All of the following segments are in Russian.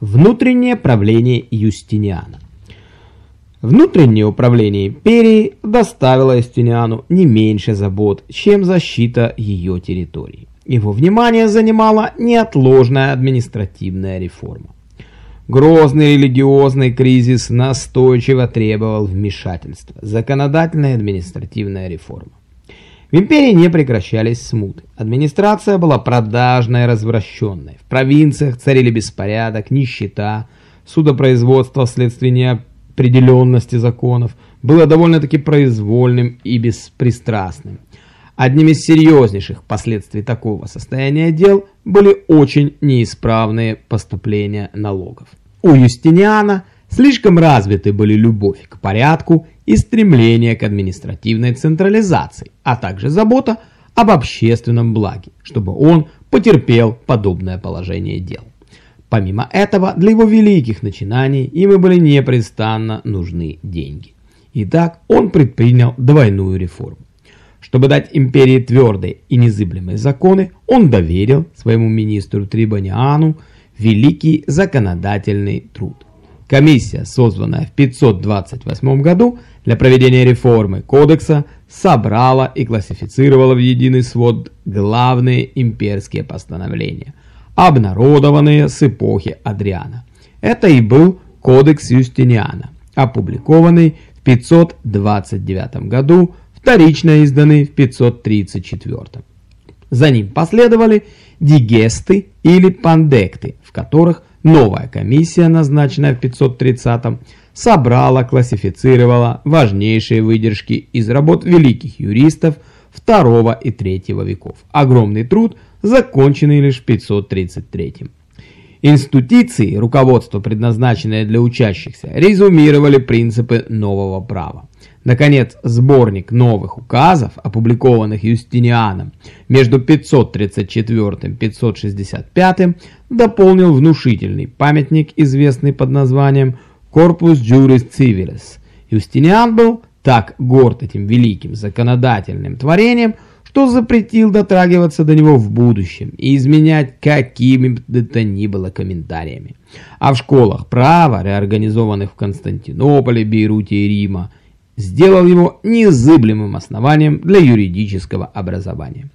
Внутреннее правление Юстиниана Внутреннее управление империей доставило Юстиниану не меньше забот, чем защита ее территории. Его внимание занимала неотложная административная реформа. Грозный религиозный кризис настойчиво требовал вмешательства. Законодательная административная реформа. В империи не прекращались смуты. Администрация была продажной и развращенной. В провинциях царили беспорядок, нищета, судопроизводство вследствие неопределенности законов было довольно-таки произвольным и беспристрастным. Одним из серьезнейших последствий такого состояния дел были очень неисправные поступления налогов. У Юстиниана слишком развиты были любовь к порядку и стремление к административной централизации, а также забота об общественном благе, чтобы он потерпел подобное положение дел. Помимо этого, для его великих начинаний ему были непрестанно нужны деньги. Итак, он предпринял двойную реформу. Чтобы дать империи твердые и незыблемые законы, он доверил своему министру Трибониану великий законодательный труд. Комиссия, созванная в 528 году для проведения реформы кодекса, собрала и классифицировала в единый свод главные имперские постановления, обнародованные с эпохи Адриана. Это и был Кодекс Юстиниана, опубликованный в 529 году, вторично изданный в 534. За ним последовали дигесты или пандекты, в которых Новая комиссия, назначенная в 530-м, собрала, классифицировала важнейшие выдержки из работ великих юристов II и III веков. Огромный труд, законченный лишь в 533-м. Институции, руководство, предназначенное для учащихся, резюмировали принципы нового права. Наконец, сборник новых указов, опубликованных Юстинианом между 534 и 565, дополнил внушительный памятник, известный под названием Corpus Juris Civilis. Юстиниан был так горд этим великим законодательным творением, что запретил дотрагиваться до него в будущем и изменять какими бы то ни было комментариями. А в школах права, реорганизованных в Константинополе, Бейруте и Рима, сделал его незыблемым основанием для юридического образования.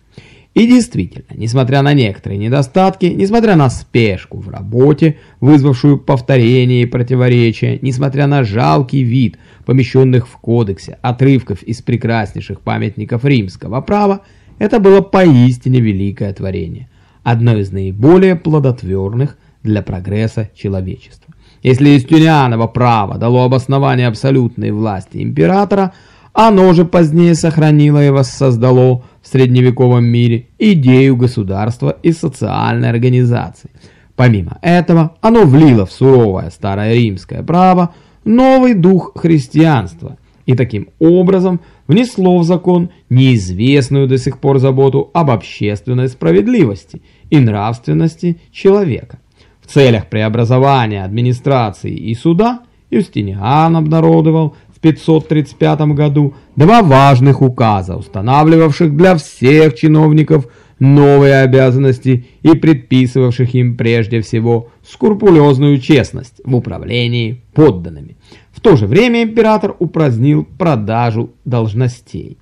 И действительно, несмотря на некоторые недостатки, несмотря на спешку в работе, вызвавшую повторение и противоречия, несмотря на жалкий вид помещенных в кодексе отрывков из прекраснейших памятников римского права, это было поистине великое творение, одно из наиболее плодотворных для прогресса человечества. Если Юстинианово право дало обоснование абсолютной власти императора, оно же позднее сохранило и воссоздало в средневековом мире идею государства и социальной организации. Помимо этого, оно влило в суровое старое римское право новый дух христианства и таким образом внесло в закон неизвестную до сих пор заботу об общественной справедливости и нравственности человека. В целях преобразования администрации и суда Юстиниан обнародовал 535 году два важных указа, устанавливавших для всех чиновников новые обязанности и предписывавших им прежде всего скрупулезную честность в управлении подданными. В то же время император упразднил продажу должностей,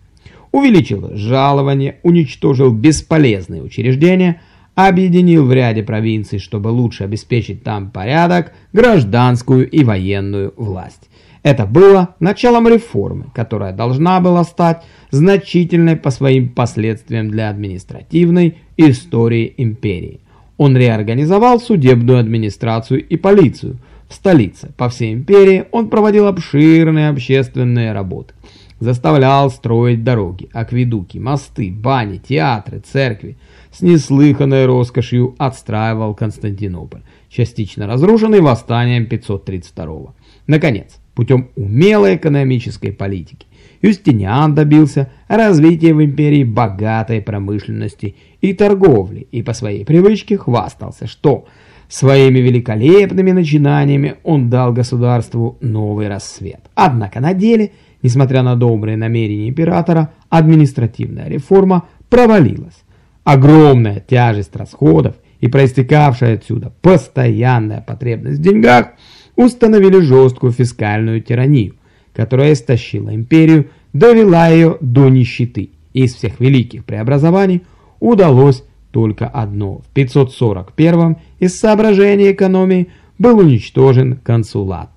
увеличил жалование, уничтожил бесполезные учреждения – объединил в ряде провинций, чтобы лучше обеспечить там порядок, гражданскую и военную власть. Это было началом реформы, которая должна была стать значительной по своим последствиям для административной истории империи. Он реорганизовал судебную администрацию и полицию. В столице по всей империи он проводил обширные общественные работы. Заставлял строить дороги, акведуки, мосты, бани, театры, церкви, с неслыханной роскошью отстраивал Константинополь, частично разрушенный восстанием 532 Наконец, путем умелой экономической политики, Юстиниан добился развития в империи богатой промышленности и торговли и по своей привычке хвастался, что своими великолепными начинаниями он дал государству новый рассвет. Однако на деле, несмотря на добрые намерения императора, административная реформа провалилась. Огромная тяжесть расходов и проистекавшая отсюда постоянная потребность в деньгах установили жесткую фискальную тиранию, которая истощила империю, довела ее до нищеты. Из всех великих преобразований удалось только одно. В 541 из соображений экономии был уничтожен консулат.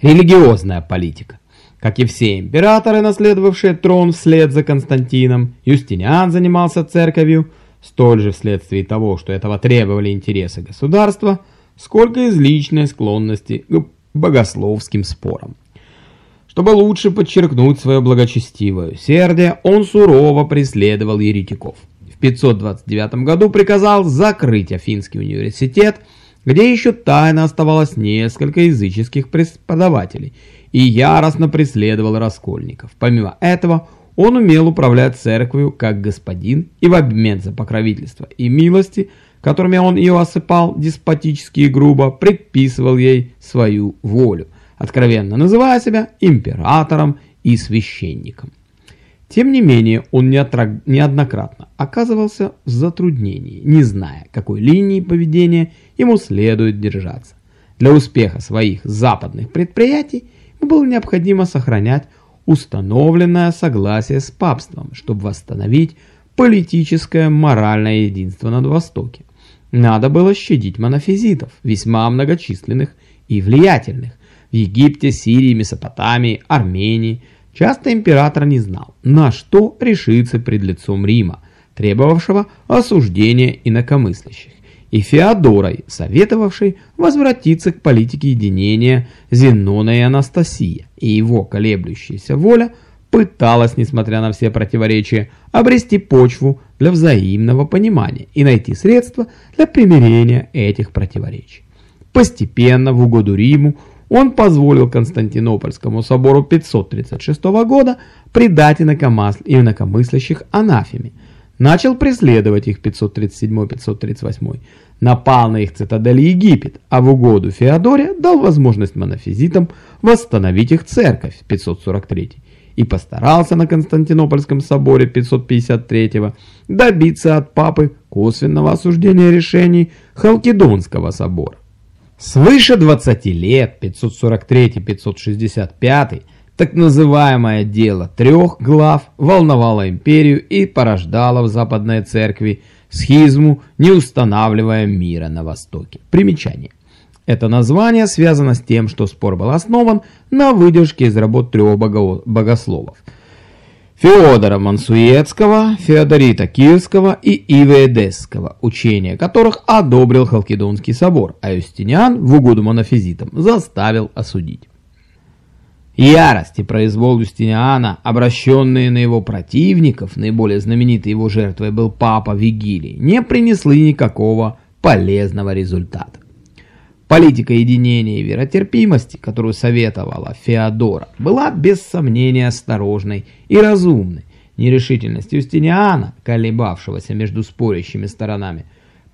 Религиозная политика. Как и все императоры, наследовавшие трон вслед за Константином, Юстиниан занимался церковью, столь же вследствие того, что этого требовали интересы государства, сколько из личной склонности к богословским спорам. Чтобы лучше подчеркнуть свое благочестивое усердие, он сурово преследовал еретиков. В 529 году приказал закрыть Афинский университет, где еще тайно оставалось несколько языческих преподавателей, и яростно преследовал раскольников. Помимо этого, он умел управлять церковью как господин и в обмен за покровительство и милости, которыми он ее осыпал деспотически и грубо, предписывал ей свою волю, откровенно называя себя императором и священником. Тем не менее, он неоднократно оказывался в затруднении, не зная, какой линии поведения ему следует держаться. Для успеха своих западных предприятий было необходимо сохранять установленное согласие с папством, чтобы восстановить политическое моральное единство над Востоке. Надо было щадить монофизитов, весьма многочисленных и влиятельных, в Египте, Сирии, Месопотамии, Армении. Часто император не знал, на что решиться пред лицом Рима, требовавшего осуждения инакомыслящих и Феодорой, советовавшей возвратиться к политике единения Зенона и Анастасия, и его колеблющаяся воля пыталась, несмотря на все противоречия, обрести почву для взаимного понимания и найти средства для примирения этих противоречий. Постепенно, в угоду Риму, он позволил Константинопольскому собору 536 года предать инакомыслящих анафеме, начал преследовать их 537-538, напал на их цитадель Египет, а в угоду Феодоре дал возможность монофизитам восстановить их церковь 543 и постарался на Константинопольском соборе 553 добиться от папы косвенного осуждения решений Халкидонского собора. Свыше 20 лет, 543-565, так называемое дело трех глав волновало империю и порождало в Западной Церкви схизму, не устанавливая мира на Востоке. Примечание. Это название связано с тем, что спор был основан на выдержке из работ трех богословов. Феодора Мансуецкого, Феодорита Киевского и Иве Эдесского, учение которых одобрил Халкидонский собор, а Юстиниан в угоду монофизитам заставил осудить. Ярость и произвол Юстиниана, обращенные на его противников, наиболее знаменитой его жертвой был папа Вигилий, не принесли никакого полезного результата. Политика единения и веротерпимости, которую советовала Феодора, была без сомнения осторожной и разумной. Нерешительность Юстиниана, колебавшегося между спорящими сторонами,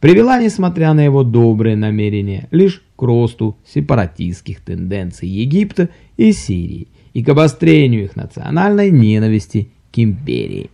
привела, несмотря на его добрые намерения, лишь к росту сепаратистских тенденций Египта и Сирии и к обострению их национальной ненависти к империи.